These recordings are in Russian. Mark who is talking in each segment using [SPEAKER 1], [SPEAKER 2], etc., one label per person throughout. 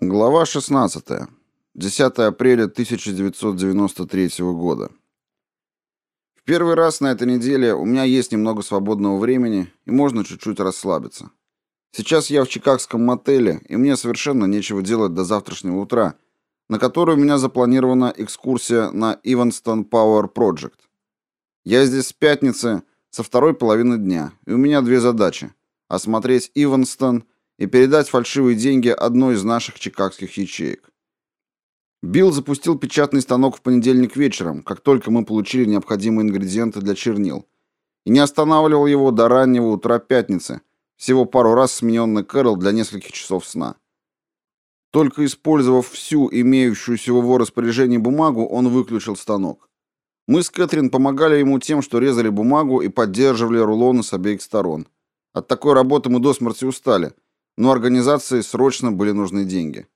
[SPEAKER 1] Глава 16. 10 апреля 1993 года. В первый раз на этой неделе у меня есть немного свободного времени и можно чуть-чуть расслабиться. Сейчас я в чикагском мотеле, и мне совершенно нечего делать до завтрашнего утра, на которой у меня запланирована экскурсия на Evanston Power Project. Я здесь с пятницы со второй половины дня, и у меня две задачи – осмотреть Иванстон – и передать фальшивые деньги одной из наших чикагских ячеек. Билл запустил печатный станок в понедельник вечером, как только мы получили необходимые ингредиенты для чернил, и не останавливал его до раннего утра пятницы, всего пару раз смененный Кэрол для нескольких часов сна. Только использовав всю имеющуюся в его распоряжении бумагу, он выключил станок. Мы с Кэтрин помогали ему тем, что резали бумагу и поддерживали рулоны с обеих сторон. От такой работы мы до смерти устали – но организации срочно были нужны деньги.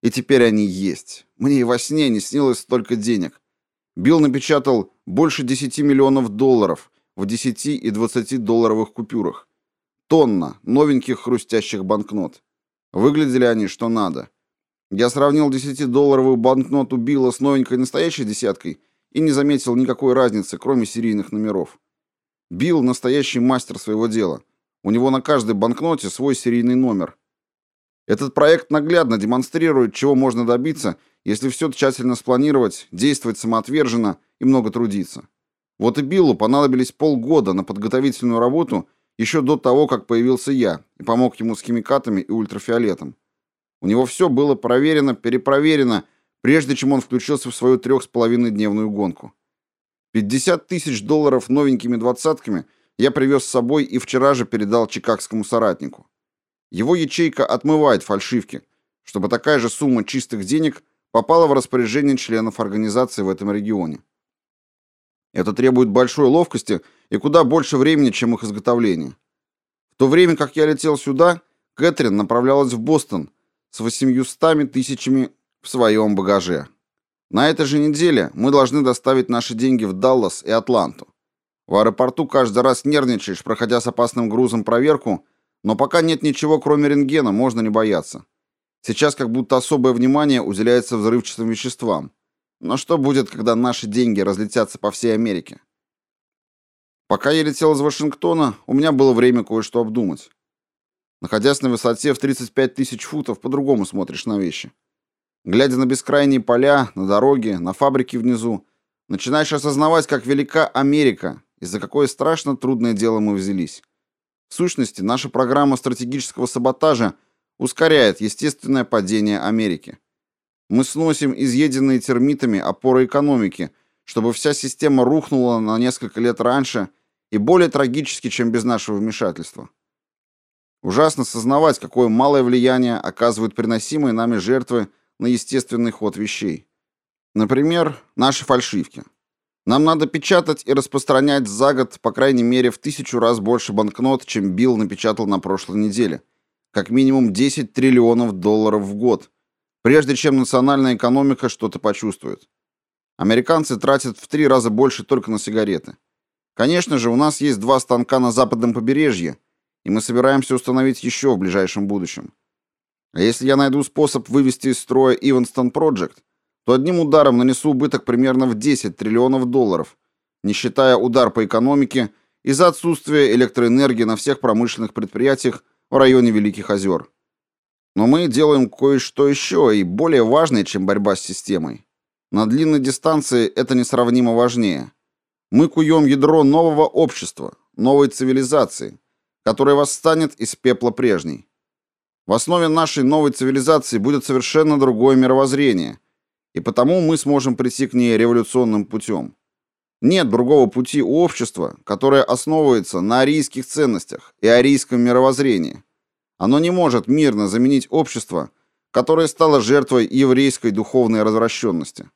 [SPEAKER 1] И теперь они есть. Мне и во сне не снилось столько денег. Билл напечатал больше 10 миллионов долларов в 10 и 20 долларовых купюрах. Тонна новеньких хрустящих банкнот. Выглядели они что надо. Я сравнил 10-долларовую банкноту Билла с новенькой настоящей десяткой и не заметил никакой разницы, кроме серийных номеров. Билл настоящий мастер своего дела – у него на каждой банкноте свой серийный номер. Этот проект наглядно демонстрирует, чего можно добиться, если все тщательно спланировать, действовать самоотверженно и много трудиться. Вот и Биллу понадобились полгода на подготовительную работу еще до того, как появился я и помог ему с химикатами и ультрафиолетом. У него все было проверено, перепроверено, прежде чем он включился в свою трех с половиной дневную гонку. 50 тысяч долларов новенькими двадцатками – я привез с собой и вчера же передал чикагскому соратнику. Его ячейка отмывает фальшивки, чтобы такая же сумма чистых денег попала в распоряжение членов организации в этом регионе. Это требует большой ловкости и куда больше времени, чем их изготовление. В то время, как я летел сюда, Кэтрин направлялась в Бостон с 800 тысячами в своем багаже. На этой же неделе мы должны доставить наши деньги в Даллас и Атланту. В аэропорту каждый раз нервничаешь, проходя с опасным грузом проверку, но пока нет ничего, кроме рентгена, можно не бояться. Сейчас как будто особое внимание уделяется взрывчатым веществам. Но что будет, когда наши деньги разлетятся по всей Америке? Пока я летел из Вашингтона, у меня было время кое-что обдумать. Находясь на высоте в 35 тысяч футов, по-другому смотришь на вещи. Глядя на бескрайние поля, на дороги, на фабрики внизу, начинаешь осознавать, как велика Америка, и за какое страшно трудное дело мы взялись. В сущности, наша программа стратегического саботажа ускоряет естественное падение Америки. Мы сносим изъеденные термитами опоры экономики, чтобы вся система рухнула на несколько лет раньше и более трагически, чем без нашего вмешательства. Ужасно сознавать, какое малое влияние оказывают приносимые нами жертвы на естественный ход вещей. Например, наши фальшивки. Нам надо печатать и распространять за год, по крайней мере, в тысячу раз больше банкнот, чем Билл напечатал на прошлой неделе. Как минимум 10 триллионов долларов в год, прежде чем национальная экономика что-то почувствует. Американцы тратят в три раза больше только на сигареты. Конечно же, у нас есть два станка на западном побережье, и мы собираемся установить еще в ближайшем будущем. А если я найду способ вывести из строя Evanston Project, то одним ударом нанесу убыток примерно в 10 триллионов долларов, не считая удар по экономике из-за отсутствия электроэнергии на всех промышленных предприятиях в районе Великих озер. Но мы делаем кое-что еще и более важное, чем борьба с системой. На длинной дистанции это несравнимо важнее. Мы куем ядро нового общества, новой цивилизации, которая восстанет из пепла прежней. В основе нашей новой цивилизации будет совершенно другое мировоззрение – и потому мы сможем прийти к ней революционным путем. Нет другого пути у общества, которое основывается на арийских ценностях и арийском мировоззрении. Оно не может мирно заменить общество, которое стало жертвой еврейской духовной развращенности.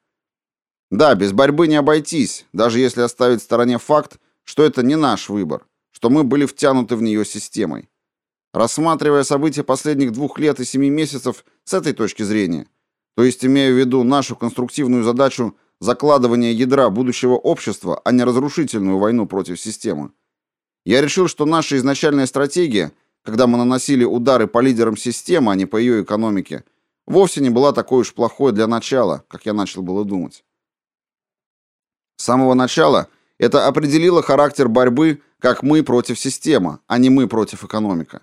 [SPEAKER 1] Да, без борьбы не обойтись, даже если оставить в стороне факт, что это не наш выбор, что мы были втянуты в нее системой. Рассматривая события последних двух лет и семи месяцев с этой точки зрения – то есть имея в виду нашу конструктивную задачу закладывания ядра будущего общества, а не разрушительную войну против системы. Я решил, что наша изначальная стратегия, когда мы наносили удары по лидерам системы, а не по ее экономике, вовсе не была такой уж плохой для начала, как я начал было думать. С самого начала это определило характер борьбы как мы против системы, а не мы против экономика.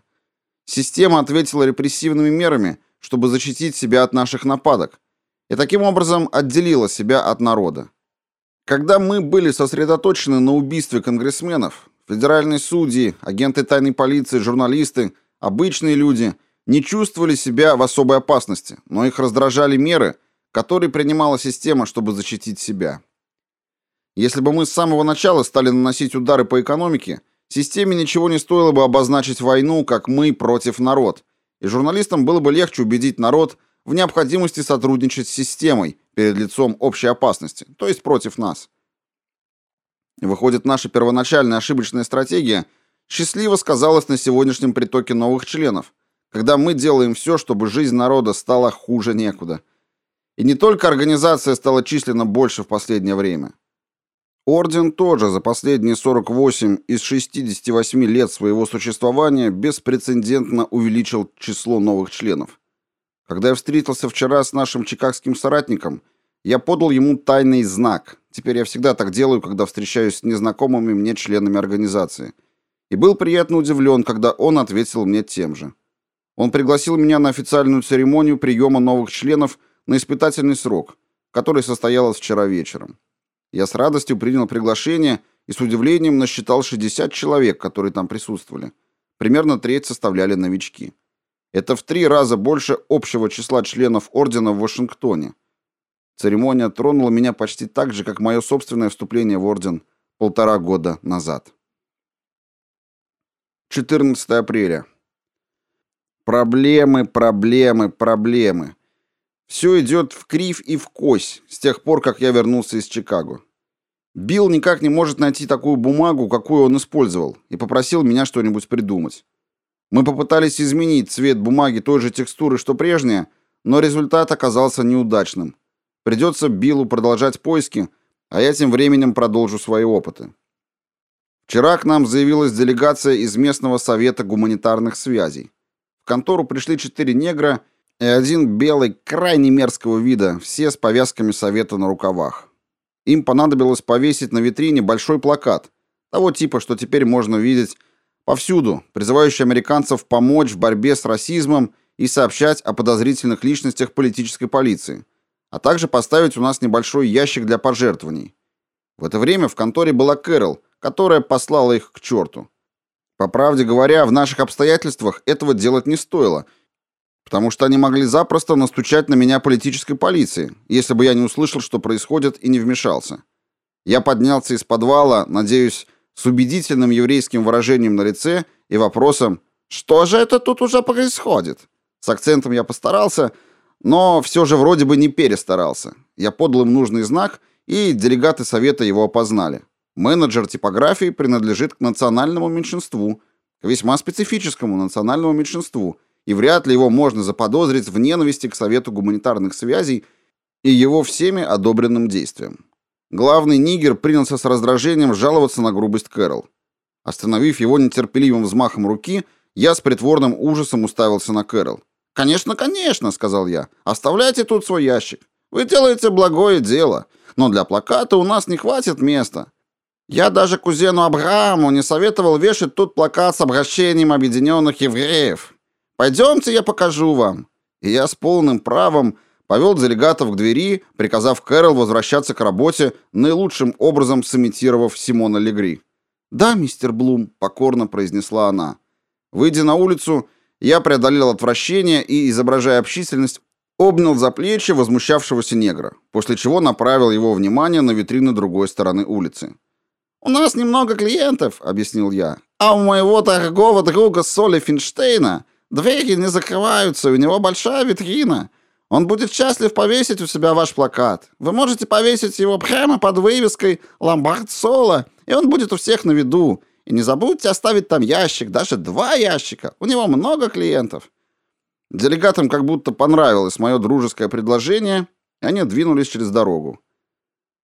[SPEAKER 1] Система ответила репрессивными мерами, чтобы защитить себя от наших нападок, и таким образом отделила себя от народа. Когда мы были сосредоточены на убийстве конгрессменов, федеральные судьи, агенты тайной полиции, журналисты, обычные люди не чувствовали себя в особой опасности, но их раздражали меры, которые принимала система, чтобы защитить себя. Если бы мы с самого начала стали наносить удары по экономике, системе ничего не стоило бы обозначить войну, как мы против народ, и журналистам было бы легче убедить народ в необходимости сотрудничать с системой перед лицом общей опасности, то есть против нас. Выходит, наша первоначальная ошибочная стратегия счастливо сказалась на сегодняшнем притоке новых членов, когда мы делаем все, чтобы жизнь народа стала хуже некуда. И не только организация стала численно больше в последнее время. Орден тоже за последние 48 из 68 лет своего существования беспрецедентно увеличил число новых членов. Когда я встретился вчера с нашим чикагским соратником, я подал ему тайный знак. Теперь я всегда так делаю, когда встречаюсь с незнакомыми мне членами организации. И был приятно удивлен, когда он ответил мне тем же. Он пригласил меня на официальную церемонию приема новых членов на испытательный срок, который состоялась вчера вечером. Я с радостью принял приглашение и с удивлением насчитал 60 человек, которые там присутствовали. Примерно треть составляли новички. Это в три раза больше общего числа членов ордена в Вашингтоне. Церемония тронула меня почти так же, как мое собственное вступление в орден полтора года назад. 14 апреля. Проблемы, проблемы, проблемы. Все идет в кривь и в кось с тех пор, как я вернулся из Чикаго. Билл никак не может найти такую бумагу, какую он использовал, и попросил меня что-нибудь придумать. Мы попытались изменить цвет бумаги той же текстуры, что прежняя, но результат оказался неудачным. Придется Биллу продолжать поиски, а я тем временем продолжу свои опыты. Вчера к нам заявилась делегация из местного совета гуманитарных связей. В контору пришли четыре негра и один белый, крайне мерзкого вида, все с повязками совета на рукавах. Им понадобилось повесить на витрине большой плакат, того типа, что теперь можно видеть повсюду, призывающий американцев помочь в борьбе с расизмом и сообщать о подозрительных личностях политической полиции, а также поставить у нас небольшой ящик для пожертвований. В это время в конторе была Кэрол, которая послала их к черту. По правде говоря, в наших обстоятельствах этого делать не стоило, потому что они могли запросто настучать на меня политической полиции, если бы я не услышал, что происходит, и не вмешался. Я поднялся из подвала, надеюсь, с убедительным еврейским выражением на лице и вопросом «Что же это тут уже происходит?» С акцентом я постарался, но все же вроде бы не перестарался. Я подал им нужный знак, и делегаты совета его опознали. Менеджер типографии принадлежит к национальному меньшинству, к весьма специфическому национальному меньшинству, и вряд ли его можно заподозрить в ненависти к Совету гуманитарных связей и его всеми одобренным действиям. Главный нигер принялся с раздражением жаловаться на грубость Кэрол. Остановив его нетерпеливым взмахом руки, я с притворным ужасом уставился на Кэрол. «Конечно, конечно», — сказал я. «Оставляйте тут свой ящик. Вы делаете благое дело, но для плаката у нас не хватит места. Я даже кузену Абрааму не советовал вешать тут плакат с обращением объединенных евреев. Пойдемте, я покажу вам». И я с полным правом повел делегатов к двери, приказав Кэрол возвращаться к работе, наилучшим образом сымитировав Симона Легри. «Да, мистер Блум», — покорно произнесла она. Выйдя на улицу, я преодолел отвращение и, изображая общительность, обнял за плечи возмущавшегося негра, после чего направил его внимание на витрины другой стороны улицы. «У нас немного клиентов», — объяснил я, «а у моего торгового друга Соли Финштейна двери не закрываются, у него большая витрина». Он будет счастлив повесить у себя ваш плакат. Вы можете повесить его прямо под вывеской «Ломбард Соло», и он будет у всех на виду. И не забудьте оставить там ящик, даже два ящика. У него много клиентов». Делегатам как будто понравилось мое дружеское предложение, и они двинулись через дорогу.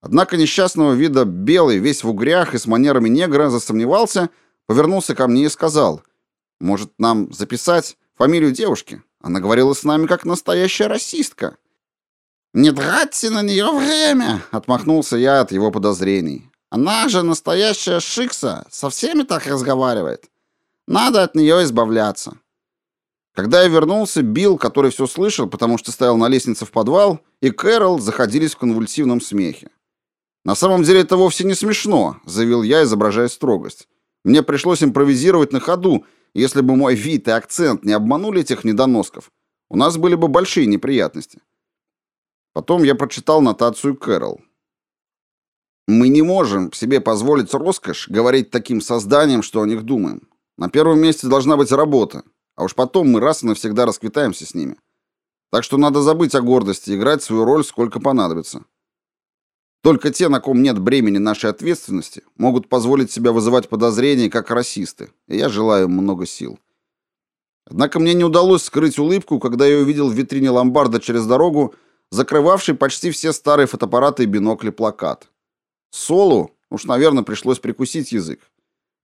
[SPEAKER 1] Однако несчастного вида белый, весь в угрях и с манерами негра, засомневался, повернулся ко мне и сказал, «Может, нам записать фамилию девушки? Она говорила с нами как настоящая расистка. «Не тратьте на нее время!» — отмахнулся я от его подозрений. «Она же настоящая шикса, со всеми так разговаривает. Надо от нее избавляться». Когда я вернулся, Билл, который все слышал, потому что стоял на лестнице в подвал, и Кэрол заходились в конвульсивном смехе. «На самом деле это вовсе не смешно», — заявил я, изображая строгость. «Мне пришлось импровизировать на ходу, если бы мой вид и акцент не обманули этих недоносков. У нас были бы большие неприятности». Потом я прочитал нотацию Кэрол. «Мы не можем себе позволить роскошь говорить таким созданиям, что о них думаем. На первом месте должна быть работа, а уж потом мы раз и навсегда расквитаемся с ними. Так что надо забыть о гордости, играть свою роль сколько понадобится. Только те, на ком нет бремени нашей ответственности, могут позволить себя вызывать подозрения как расисты, и я желаю им много сил. Однако мне не удалось скрыть улыбку, когда я увидел в витрине ломбарда через дорогу закрывавший почти все старые фотоаппараты и бинокли плакат. Солу уж, наверное, пришлось прикусить язык.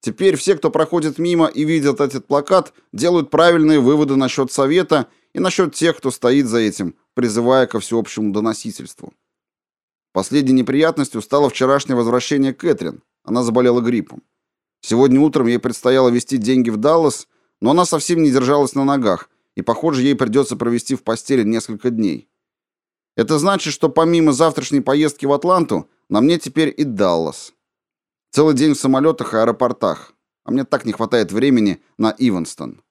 [SPEAKER 1] Теперь все, кто проходит мимо и видят этот плакат, делают правильные выводы насчет совета и насчет тех, кто стоит за этим, призывая ко всеобщему доносительству. Последней неприятностью стало вчерашнее возвращение Кэтрин. Она заболела гриппом. Сегодня утром ей предстояло везти деньги в Даллас, но она совсем не держалась на ногах, и, похоже, ей придется провести в постели несколько дней. Это значит, что помимо завтрашней поездки в Атланту, на мне теперь и Даллас. Целый день в самолетах и аэропортах. А мне так не хватает времени на Иванстон.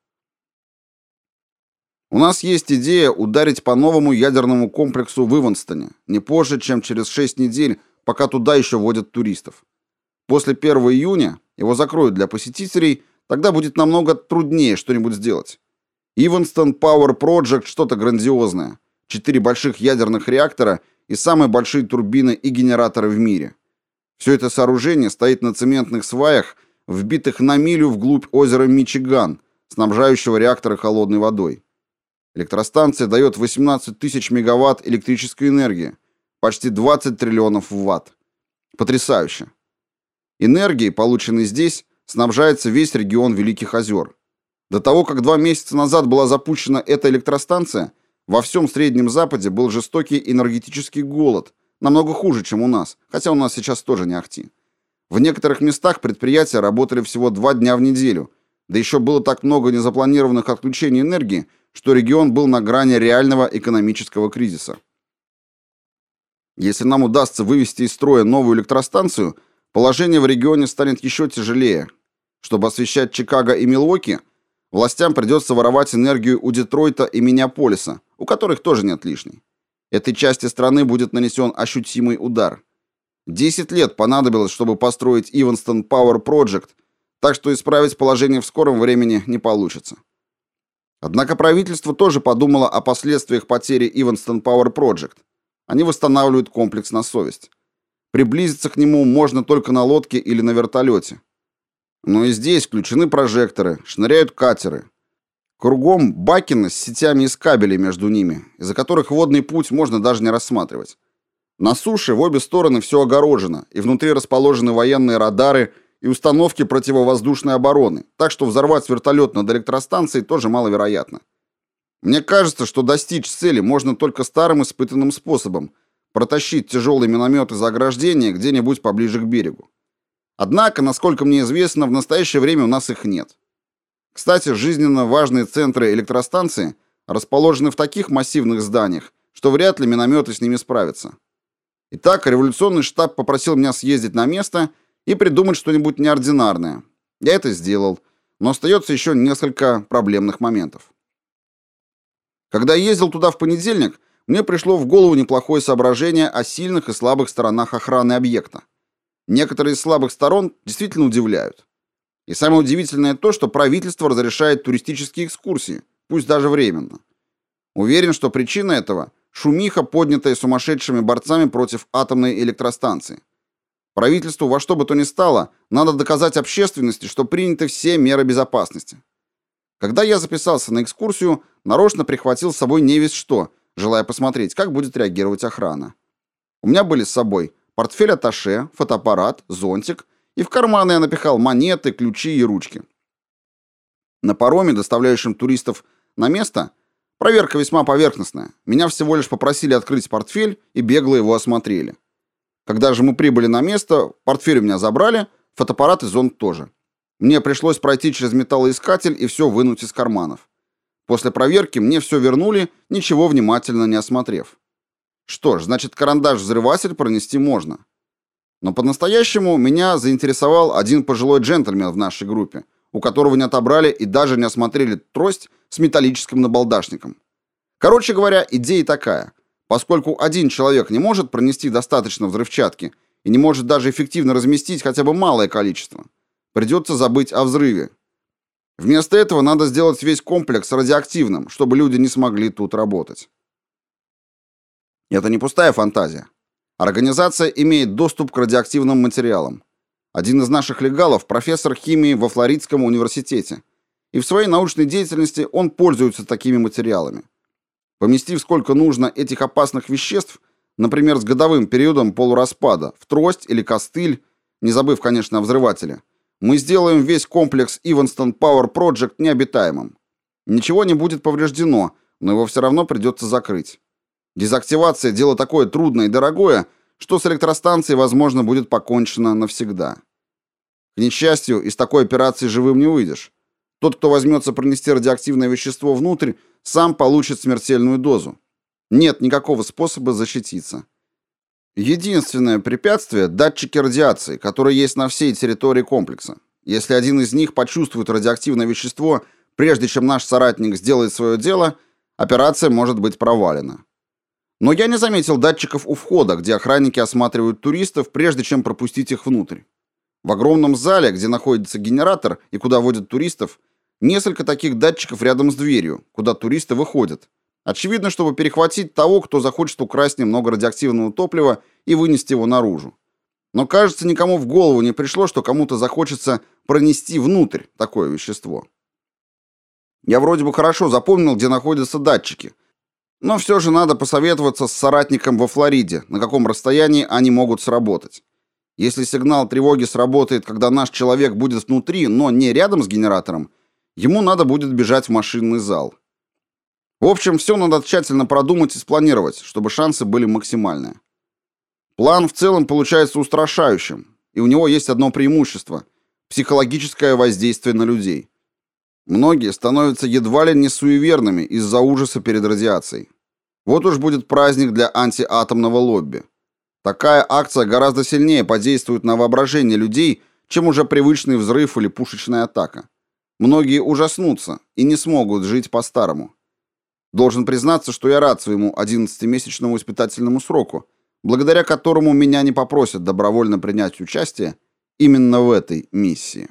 [SPEAKER 1] У нас есть идея ударить по новому ядерному комплексу в Иванстоне не позже, чем через 6 недель, пока туда еще водят туристов. После 1 июня его закроют для посетителей, тогда будет намного труднее что-нибудь сделать. Иванстон Power Project что-то грандиозное. Четыре больших ядерных реактора и самые большие турбины и генераторы в мире. Все это сооружение стоит на цементных сваях, вбитых на милю вглубь озера Мичиган, снабжающего реакторы холодной водой. Электростанция дает 18 тысяч мегаватт электрической энергии, почти 20 триллионов ватт. Потрясающе. Энергией, полученной здесь, снабжается весь регион Великих озер. До того, как два месяца назад была запущена эта электростанция, во всем Среднем Западе был жестокий энергетический голод, Намного хуже, чем у нас, хотя у нас сейчас тоже не ахти. В некоторых местах предприятия работали всего два дня в неделю, да еще было так много незапланированных отключений энергии, что регион был на грани реального экономического кризиса. Если нам удастся вывести из строя новую электростанцию, положение в регионе станет еще тяжелее. Чтобы освещать Чикаго и Милуоки, властям придется воровать энергию у Детройта и Миннеаполиса, у которых тоже нет лишней. Этой части страны будет нанесен ощутимый удар. Десять лет понадобилось, чтобы построить Иванстон Power Project, так что исправить положение в скором времени не получится. Однако правительство тоже подумало о последствиях потери Иванстон Power Project. Они восстанавливают комплекс на совесть. Приблизиться к нему можно только на лодке или на вертолете. Но и здесь включены прожекторы, шныряют катеры, Кругом бакины с сетями из кабелей между ними, из-за которых водный путь можно даже не рассматривать. На суше в обе стороны все огорожено, и внутри расположены военные радары и установки противовоздушной обороны, так что взорвать вертолет над электростанцией тоже маловероятно. Мне кажется, что достичь цели можно только старым испытанным способом – протащить тяжелый миномет из ограждения где-нибудь поближе к берегу. Однако, насколько мне известно, в настоящее время у нас их нет. Кстати, жизненно важные центры электростанции расположены в таких массивных зданиях, что вряд ли минометы с ними справятся. Итак, революционный штаб попросил меня съездить на место и придумать что-нибудь неординарное. Я это сделал, но остается еще несколько проблемных моментов. Когда я ездил туда в понедельник, мне пришло в голову неплохое соображение о сильных и слабых сторонах охраны объекта. Некоторые из слабых сторон действительно удивляют. И самое удивительное то, что правительство разрешает туристические экскурсии, пусть даже временно. Уверен, что причина этого – шумиха, поднятая сумасшедшими борцами против атомной электростанции. Правительству во что бы то ни стало, надо доказать общественности, что приняты все меры безопасности. Когда я записался на экскурсию, нарочно прихватил с собой не весь что, желая посмотреть, как будет реагировать охрана. У меня были с собой портфель атташе, фотоаппарат, зонтик и в карманы я напихал монеты, ключи и ручки. На пароме, доставляющем туристов на место, Проверка весьма поверхностная. Меня всего лишь попросили открыть портфель и бегло его осмотрели. Когда же мы прибыли на место, портфель у меня забрали, фотоаппарат и зонт тоже. Мне пришлось пройти через металлоискатель и все вынуть из карманов. После проверки мне все вернули, ничего внимательно не осмотрев. Что ж, значит, карандаш-взрыватель пронести можно. Но по-настоящему меня заинтересовал один пожилой джентльмен в нашей группе, у которого не отобрали и даже не осмотрели трость с металлическим набалдашником. Короче говоря, идея такая. Поскольку один человек не может пронести достаточно взрывчатки и не может даже эффективно разместить хотя бы малое количество, придется забыть о взрыве. Вместо этого надо сделать весь комплекс радиоактивным, чтобы люди не смогли тут работать. Это не пустая фантазия. Организация имеет доступ к радиоактивным материалам. Один из наших легалов – профессор химии во Флоридском университете. И в своей научной деятельности он пользуется такими материалами. Поместив сколько нужно этих опасных веществ, например, с годовым периодом полураспада, в трость или костыль, не забыв, конечно, о взрывателе, мы сделаем весь комплекс Evanston Power Project необитаемым. Ничего не будет повреждено, но его все равно придется закрыть. Дезактивация – дело такое трудное и дорогое – что с электростанцией, возможно, будет покончено навсегда. К несчастью, из такой операции живым не выйдешь. Тот, кто возьмется пронести радиоактивное вещество внутрь, сам получит смертельную дозу. Нет никакого способа защититься. Единственное препятствие – датчики радиации, которые есть на всей территории комплекса. Если один из них почувствует радиоактивное вещество, прежде чем наш соратник сделает свое дело, операция может быть провалена. Но я не заметил датчиков у входа, где охранники осматривают туристов, прежде чем пропустить их внутрь. В огромном зале, где находится генератор и куда водят туристов, несколько таких датчиков рядом с дверью, куда туристы выходят. Очевидно, чтобы перехватить того, кто захочет украсть немного радиоактивного топлива и вынести его наружу. Но, кажется, никому в голову не пришло, что кому-то захочется пронести внутрь такое вещество. Я вроде бы хорошо запомнил, где находятся датчики, но все же надо посоветоваться с соратником во Флориде, на каком расстоянии они могут сработать. Если сигнал тревоги сработает, когда наш человек будет внутри, но не рядом с генератором, ему надо будет бежать в машинный зал. В общем, все надо тщательно продумать и спланировать, чтобы шансы были максимальные. План в целом получается устрашающим, и у него есть одно преимущество – психологическое воздействие на людей. Многие становятся едва ли не суеверными из-за ужаса перед радиацией. Вот уж будет праздник для антиатомного лобби. Такая акция гораздо сильнее подействует на воображение людей, чем уже привычный взрыв или пушечная атака. Многие ужаснутся и не смогут жить по-старому. Должен признаться, что я рад своему 11-месячному испытательному сроку, благодаря которому меня не попросят добровольно принять участие именно в этой миссии.